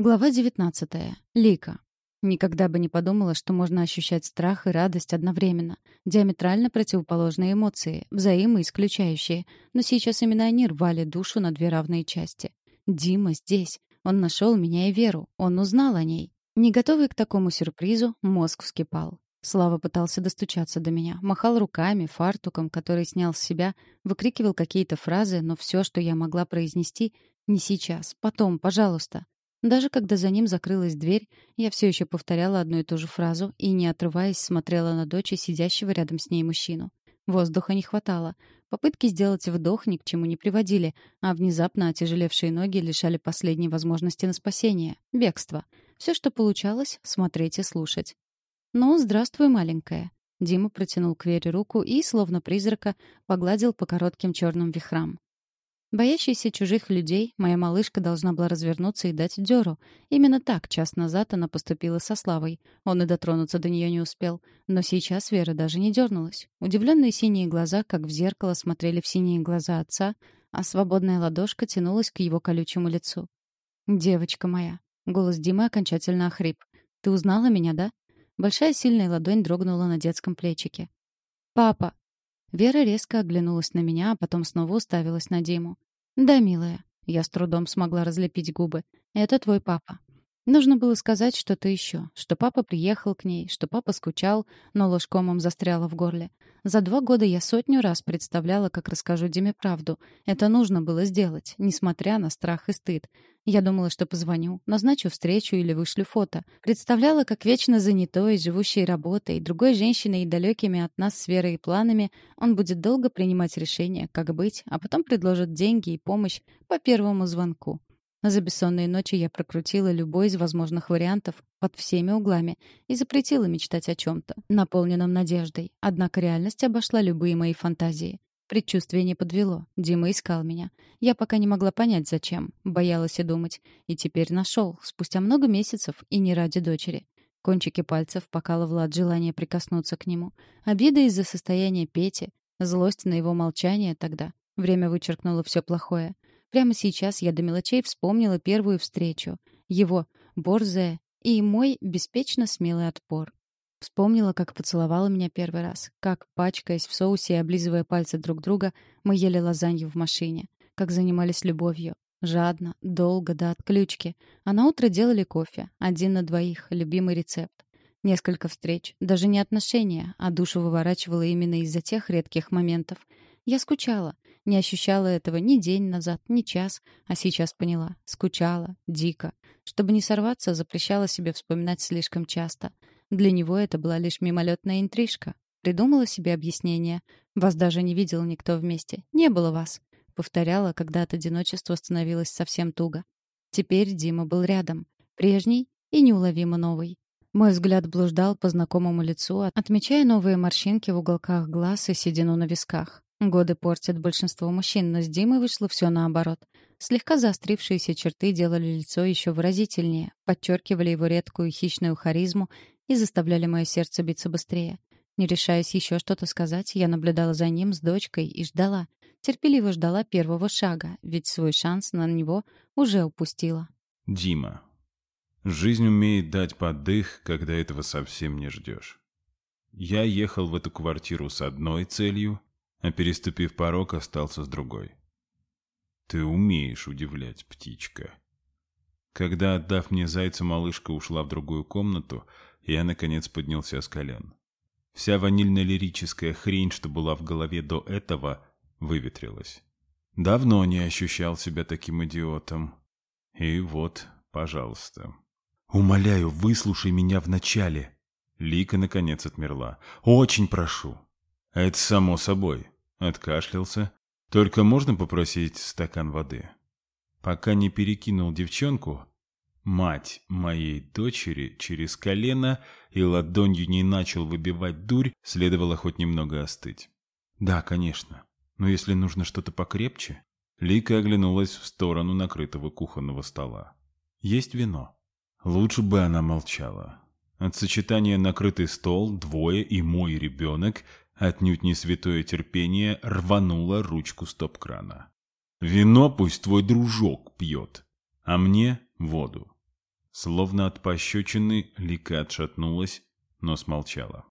Глава 19. Лика. Никогда бы не подумала, что можно ощущать страх и радость одновременно. Диаметрально противоположные эмоции, взаимоисключающие. Но сейчас именно они рвали душу на две равные части. Дима здесь. Он нашел меня и Веру. Он узнал о ней. Не готовый к такому сюрпризу, мозг вскипал. Слава пытался достучаться до меня, махал руками, фартуком, который снял с себя, выкрикивал какие-то фразы, но все, что я могла произнести, не сейчас, потом, пожалуйста. Даже когда за ним закрылась дверь, я все еще повторяла одну и ту же фразу и, не отрываясь, смотрела на дочь и сидящего рядом с ней мужчину. Воздуха не хватало. Попытки сделать вдох ни к чему не приводили, а внезапно отяжелевшие ноги лишали последней возможности на спасение — бегство. Все, что получалось — смотреть и слушать. «Ну, здравствуй, маленькая». Дима протянул к Вере руку и, словно призрака, погладил по коротким черным вихрам. Боящейся чужих людей, моя малышка должна была развернуться и дать дёру. Именно так час назад она поступила со Славой. Он и дотронуться до нее не успел. Но сейчас Вера даже не дернулась. Удивленные синие глаза, как в зеркало, смотрели в синие глаза отца, а свободная ладошка тянулась к его колючему лицу. «Девочка моя». Голос Димы окончательно охрип. «Ты узнала меня, да?» Большая сильная ладонь дрогнула на детском плечике. «Папа!» Вера резко оглянулась на меня, а потом снова уставилась на Диму. «Да, милая». Я с трудом смогла разлепить губы. «Это твой папа». Нужно было сказать что-то еще, что папа приехал к ней, что папа скучал, но ложь комом застряла в горле. За два года я сотню раз представляла, как расскажу Диме правду. Это нужно было сделать, несмотря на страх и стыд. Я думала, что позвоню, назначу встречу или вышлю фото. Представляла, как вечно занятой, живущей работой, другой женщиной и далекими от нас сферой и планами, он будет долго принимать решения, как быть, а потом предложит деньги и помощь по первому звонку. За бессонные ночи я прокрутила любой из возможных вариантов под всеми углами и запретила мечтать о чем-то, наполненном надеждой. Однако реальность обошла любые мои фантазии. Предчувствие не подвело. Дима искал меня. Я пока не могла понять, зачем. Боялась и думать. И теперь нашел, спустя много месяцев, и не ради дочери. Кончики пальцев покалывало от желания прикоснуться к нему. Обида из-за состояния Пети, злость на его молчание тогда. Время вычеркнуло все плохое. Прямо сейчас я до мелочей вспомнила первую встречу. Его, борзая, и мой беспечно смелый отпор. Вспомнила, как поцеловала меня первый раз, как, пачкаясь в соусе и облизывая пальцы друг друга, мы ели лазанью в машине, как занимались любовью. Жадно, долго, до отключки. А на утро делали кофе. Один на двоих. Любимый рецепт. Несколько встреч. Даже не отношения, а душу выворачивала именно из-за тех редких моментов. Я скучала. Не ощущала этого ни день назад, ни час, а сейчас поняла. Скучала, дико. Чтобы не сорваться, запрещала себе вспоминать слишком часто. Для него это была лишь мимолетная интрижка. Придумала себе объяснение. Вас даже не видел никто вместе. Не было вас. Повторяла, когда от одиночества становилось совсем туго. Теперь Дима был рядом. Прежний и неуловимо новый. Мой взгляд блуждал по знакомому лицу, отмечая новые морщинки в уголках глаз и седину на висках. Годы портят большинство мужчин, но с Димой вышло все наоборот. Слегка заострившиеся черты делали лицо еще выразительнее, подчеркивали его редкую хищную харизму и заставляли мое сердце биться быстрее. Не решаясь еще что-то сказать, я наблюдала за ним с дочкой и ждала. Терпеливо ждала первого шага, ведь свой шанс на него уже упустила. Дима. Жизнь умеет дать поддых, когда этого совсем не ждешь. Я ехал в эту квартиру с одной целью, а переступив порог, остался с другой. Ты умеешь удивлять, птичка. Когда, отдав мне зайца, малышка ушла в другую комнату, я, наконец, поднялся с колен. Вся ванильно-лирическая хрень, что была в голове до этого, выветрилась. Давно не ощущал себя таким идиотом. И вот, пожалуйста. «Умоляю, выслушай меня вначале!» Лика, наконец, отмерла. «Очень прошу!» «Это само собой», — откашлялся. «Только можно попросить стакан воды?» Пока не перекинул девчонку, мать моей дочери через колено и ладонью не начал выбивать дурь, следовало хоть немного остыть. «Да, конечно. Но если нужно что-то покрепче...» Лика оглянулась в сторону накрытого кухонного стола. «Есть вино?» Лучше бы она молчала. От сочетания накрытый стол, двое и мой ребенок Отнюдь не святое терпение рвануло ручку стоп-крана. «Вино пусть твой дружок пьет, а мне — воду». Словно от пощечины Лика отшатнулась, но смолчала.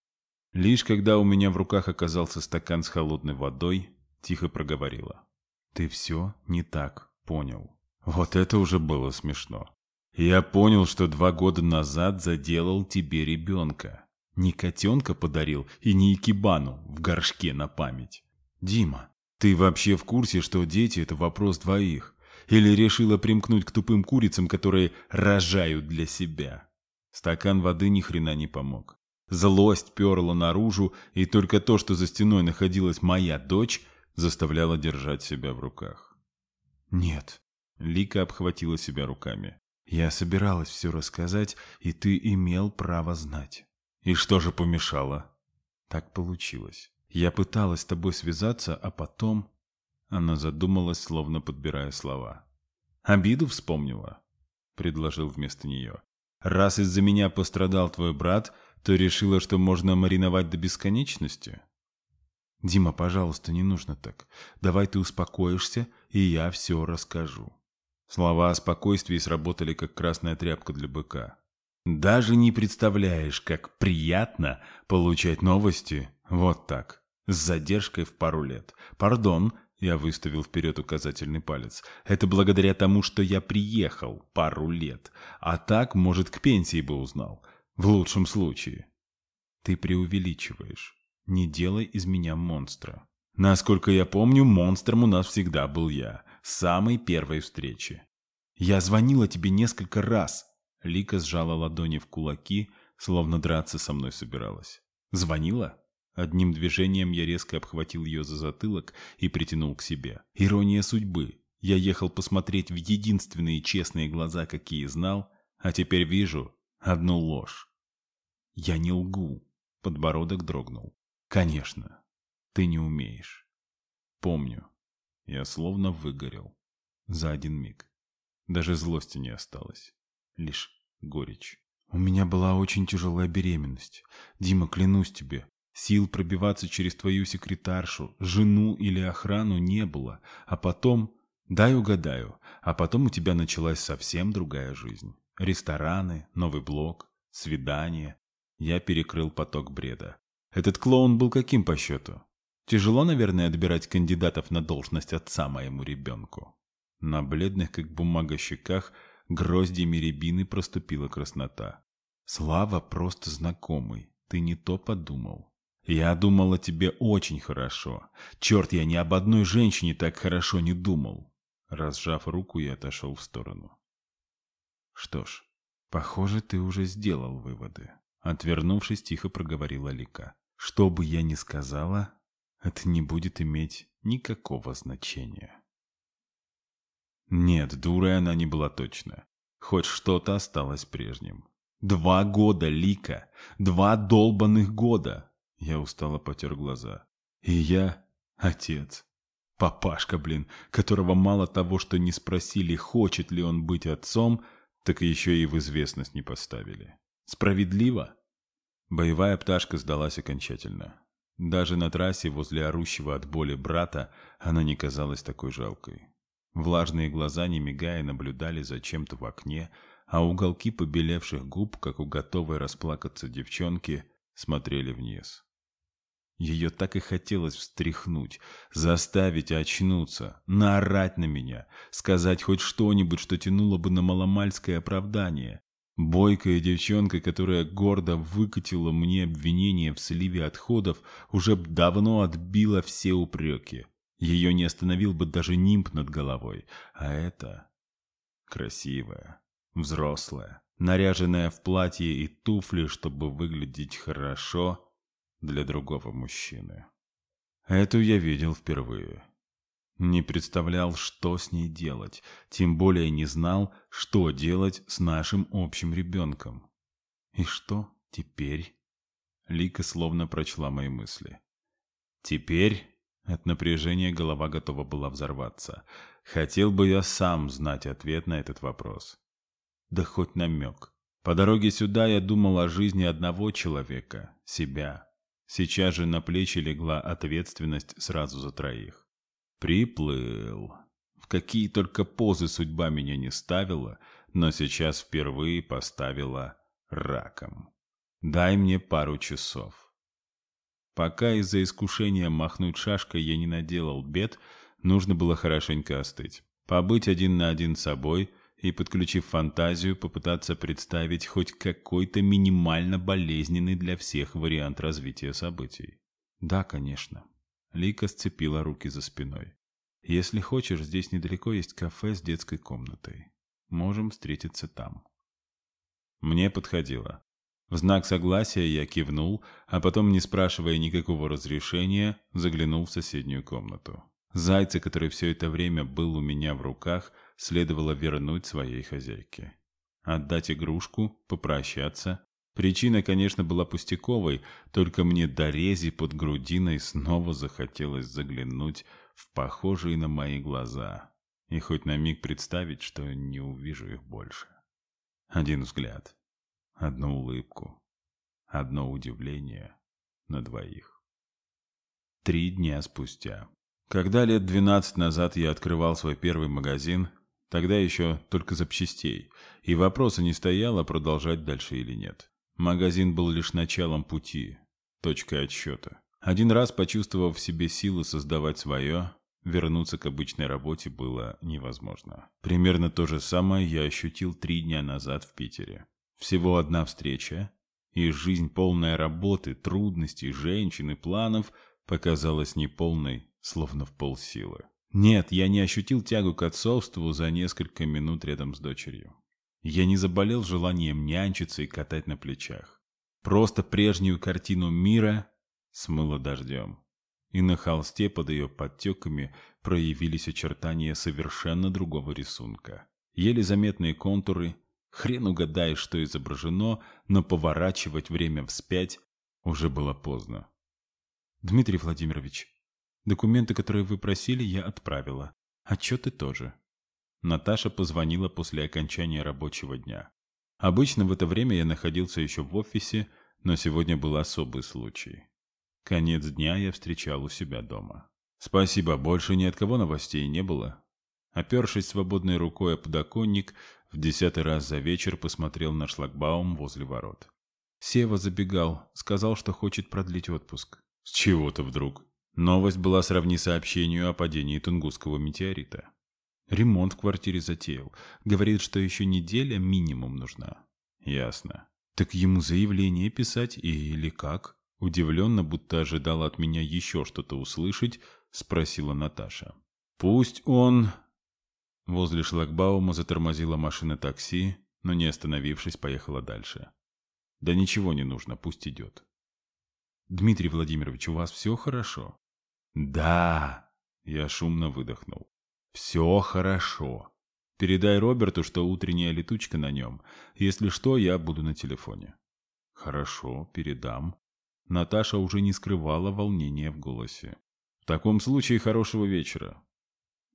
Лишь когда у меня в руках оказался стакан с холодной водой, тихо проговорила. «Ты все не так понял». Вот это уже было смешно. Я понял, что два года назад заделал тебе ребенка. Не котенка подарил и не икебану в горшке на память. Дима, ты вообще в курсе, что дети – это вопрос двоих? Или решила примкнуть к тупым курицам, которые рожают для себя? Стакан воды ни хрена не помог. Злость перла наружу, и только то, что за стеной находилась моя дочь, заставляло держать себя в руках. «Нет», — Лика обхватила себя руками. «Я собиралась все рассказать, и ты имел право знать». «И что же помешало?» «Так получилось. Я пыталась с тобой связаться, а потом...» Она задумалась, словно подбирая слова. «Обиду вспомнила?» — предложил вместо нее. «Раз из-за меня пострадал твой брат, то решила, что можно мариновать до бесконечности?» «Дима, пожалуйста, не нужно так. Давай ты успокоишься, и я все расскажу». Слова о спокойствии сработали, как красная тряпка для быка. «Даже не представляешь, как приятно получать новости вот так, с задержкой в пару лет. Пардон, я выставил вперед указательный палец. Это благодаря тому, что я приехал пару лет. А так, может, к пенсии бы узнал. В лучшем случае. Ты преувеличиваешь. Не делай из меня монстра. Насколько я помню, монстром у нас всегда был я. С самой первой встречи. Я звонила тебе несколько раз. Лика сжала ладони в кулаки, словно драться со мной собиралась. Звонила? Одним движением я резко обхватил ее за затылок и притянул к себе. Ирония судьбы. Я ехал посмотреть в единственные честные глаза, какие знал, а теперь вижу одну ложь. Я не лгу. Подбородок дрогнул. Конечно, ты не умеешь. Помню. Я словно выгорел. За один миг. Даже злости не осталось. Лишь горечь. У меня была очень тяжелая беременность. Дима, клянусь тебе, Сил пробиваться через твою секретаршу, жену или охрану не было. А потом... Дай угадаю. А потом у тебя началась совсем другая жизнь. Рестораны, новый блог, свидания. Я перекрыл поток бреда. Этот клоун был каким по счету? Тяжело, наверное, отбирать кандидатов на должность отца моему ребенку. На бледных, как бумага, щеках гроздьями рябины проступила краснота. Слава просто знакомый. Ты не то подумал. «Я думал о тебе очень хорошо. Черт, я ни об одной женщине так хорошо не думал». Разжав руку, я отошел в сторону. «Что ж, похоже, ты уже сделал выводы». Отвернувшись, тихо проговорила Лика. «Что бы я ни сказала, это не будет иметь никакого значения». Нет, дурой она не была точно. Хоть что-то осталось прежним. Два года, Лика! Два долбанных года! Я устало потер глаза. И я отец. Папашка, блин, которого мало того, что не спросили, хочет ли он быть отцом, так еще и в известность не поставили. Справедливо? Боевая пташка сдалась окончательно. Даже на трассе возле орущего от боли брата она не казалась такой жалкой. Влажные глаза, не мигая, наблюдали за чем-то в окне, а уголки побелевших губ, как у готовой расплакаться девчонки, смотрели вниз. Ее так и хотелось встряхнуть, заставить очнуться, наорать на меня, сказать хоть что-нибудь, что тянуло бы на маломальское оправдание. Бойкая девчонка, которая гордо выкатила мне обвинение в сливе отходов, уже давно отбила все упреки. Ее не остановил бы даже нимб над головой. А это... красивая, взрослая, наряженная в платье и туфли, чтобы выглядеть хорошо для другого мужчины. Эту я видел впервые. Не представлял, что с ней делать, тем более не знал, что делать с нашим общим ребенком. И что теперь? Лика словно прочла мои мысли. Теперь от напряжения голова готова была взорваться. Хотел бы я сам знать ответ на этот вопрос. Да хоть намек. По дороге сюда я думал о жизни одного человека, себя. Сейчас же на плечи легла ответственность сразу за троих. Приплыл. В какие только позы судьба меня не ставила, но сейчас впервые поставила раком. Дай мне пару часов. Пока из-за искушения махнуть шашкой я не наделал бед, нужно было хорошенько остыть. Побыть один на один с собой и, подключив фантазию, попытаться представить хоть какой-то минимально болезненный для всех вариант развития событий. Да, конечно. Лика сцепила руки за спиной. Если хочешь, здесь недалеко есть кафе с детской комнатой. Можем встретиться там. Мне подходило. В знак согласия я кивнул, а потом, не спрашивая никакого разрешения, заглянул в соседнюю комнату. Зайца, который все это время был у меня в руках, следовало вернуть своей хозяйке. Отдать игрушку, попрощаться. Причина, конечно, была пустяковой, только мне до рези под грудиной снова захотелось заглянуть в похожие на мои глаза и хоть на миг представить, что не увижу их больше. Один взгляд, одну улыбку, одно удивление на двоих. Три дня спустя. Когда лет двенадцать назад я открывал свой первый магазин, тогда еще только запчастей, и вопроса не стояло, продолжать дальше или нет. Магазин был лишь началом пути, точкой отсчета. Один раз, почувствовав в себе силы создавать свое, вернуться к обычной работе было невозможно. Примерно то же самое я ощутил три дня назад в Питере. Всего одна встреча, и жизнь полная работы, трудностей, женщин и планов показалась неполной, словно в полсилы. Нет, я не ощутил тягу к отцовству за несколько минут рядом с дочерью. Я не заболел желанием нянчиться и катать на плечах. Просто прежнюю картину мира смыло дождем. И на холсте под ее подтеками проявились очертания совершенно другого рисунка. Еле заметные контуры, Хрен угадаешь, что изображено, но поворачивать время вспять уже было поздно. Дмитрий Владимирович, документы, которые вы просили, я отправила. Отчеты тоже. Наташа позвонила после окончания рабочего дня. Обычно в это время я находился еще в офисе, но сегодня был особый случай. Конец дня я встречал у себя дома. Спасибо, больше ни от кого новостей не было. Опершись свободной рукой о подоконник, в десятый раз за вечер посмотрел на шлагбаум возле ворот. Сева забегал, сказал, что хочет продлить отпуск. С чего-то вдруг. Новость была сравни сообщению о падении Тунгусского метеорита. Ремонт в квартире затеял. Говорит, что еще неделя минимум нужна. Ясно. Так ему заявление писать или как? Удивленно, будто ожидала от меня еще что-то услышать, спросила Наташа. Пусть он Возле шлагбаума затормозила машина такси, но не остановившись, поехала дальше. Да ничего не нужно, пусть идет. Дмитрий Владимирович, у вас все хорошо? Да, я шумно выдохнул. Все хорошо. Передай Роберту, что утренняя летучка на нем. Если что, я буду на телефоне. Хорошо, передам. Наташа уже не скрывала волнения в голосе. В таком случае хорошего вечера.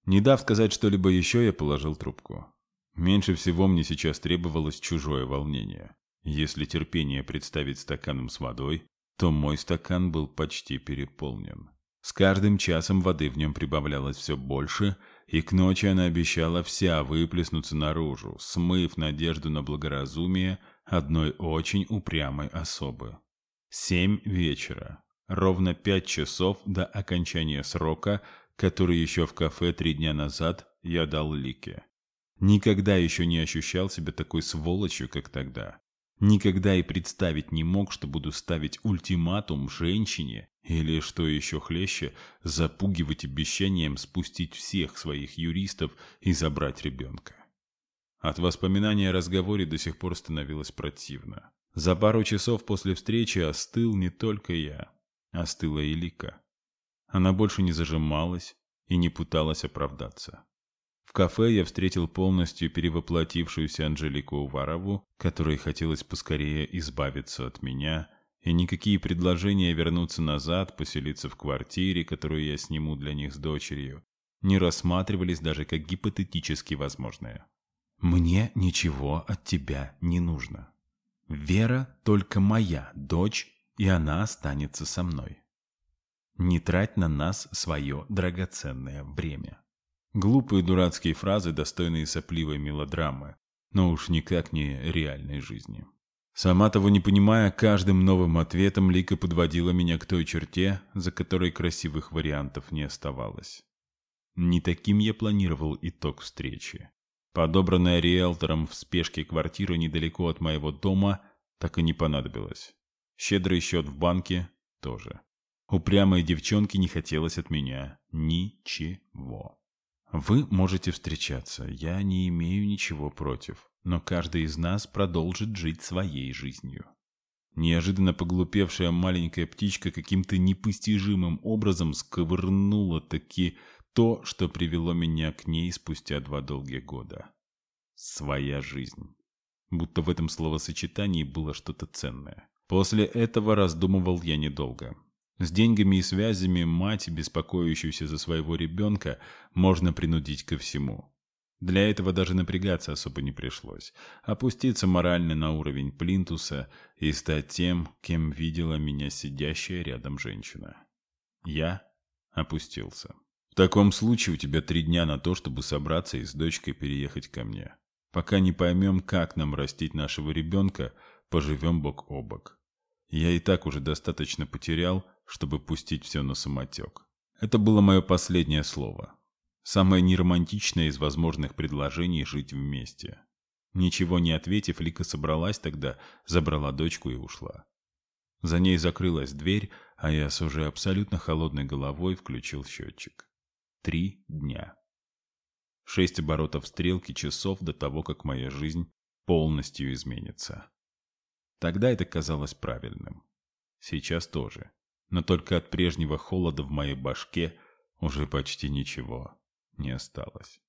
Не дав сказать что-либо еще, я положил трубку. Меньше всего мне сейчас требовалось чужое волнение. Если терпение представить стаканом с водой, то мой стакан был почти переполнен. С каждым часом воды в нем прибавлялось все больше, и к ночи она обещала вся выплеснуться наружу, смыв надежду на благоразумие одной очень упрямой особы. Семь вечера. Ровно пять часов до окончания срока который еще в кафе три дня назад я дал Лике. Никогда еще не ощущал себя такой сволочью, как тогда. Никогда и представить не мог, что буду ставить ультиматум женщине или, что еще хлеще, запугивать обещанием спустить всех своих юристов и забрать ребенка. От воспоминания о разговоре до сих пор становилось противно. За пару часов после встречи остыл не только я, остыла и Лика. Она больше не зажималась и не пыталась оправдаться. В кафе я встретил полностью перевоплотившуюся Анжелику Уварову, которой хотелось поскорее избавиться от меня, и никакие предложения вернуться назад, поселиться в квартире, которую я сниму для них с дочерью, не рассматривались даже как гипотетически возможные. «Мне ничего от тебя не нужно. Вера только моя дочь, и она останется со мной. Не трать на нас свое драгоценное время. Глупые дурацкие фразы, достойные сопливой мелодрамы. но уж никак не реальной жизни. Сама того не понимая, каждым новым ответом Лика подводила меня к той черте, за которой красивых вариантов не оставалось. Не таким я планировал итог встречи. Подобранная риэлтором в спешке квартира недалеко от моего дома так и не понадобилась. Щедрый счет в банке тоже. Упрямой девчонке не хотелось от меня ничего. Вы можете встречаться, я не имею ничего против, но каждый из нас продолжит жить своей жизнью. Неожиданно поглупевшая маленькая птичка каким-то непостижимым образом сковырнула таки то, что привело меня к ней спустя два долгих года. Своя жизнь. Будто в этом словосочетании было что-то ценное. После этого раздумывал я недолго. С деньгами и связями мать, беспокоящуюся за своего ребенка, можно принудить ко всему. Для этого даже напрягаться особо не пришлось. Опуститься морально на уровень плинтуса и стать тем, кем видела меня сидящая рядом женщина. Я опустился. В таком случае у тебя три дня на то, чтобы собраться и с дочкой переехать ко мне. Пока не поймем, как нам растить нашего ребенка, поживем бок о бок. Я и так уже достаточно потерял, чтобы пустить все на самотек. Это было мое последнее слово. Самое неромантичное из возможных предложений жить вместе. Ничего не ответив, Лика собралась тогда, забрала дочку и ушла. За ней закрылась дверь, а я с уже абсолютно холодной головой включил счетчик. Три дня. Шесть оборотов стрелки часов до того, как моя жизнь полностью изменится. Тогда это казалось правильным. Сейчас тоже но только от прежнего холода в моей башке уже почти ничего не осталось.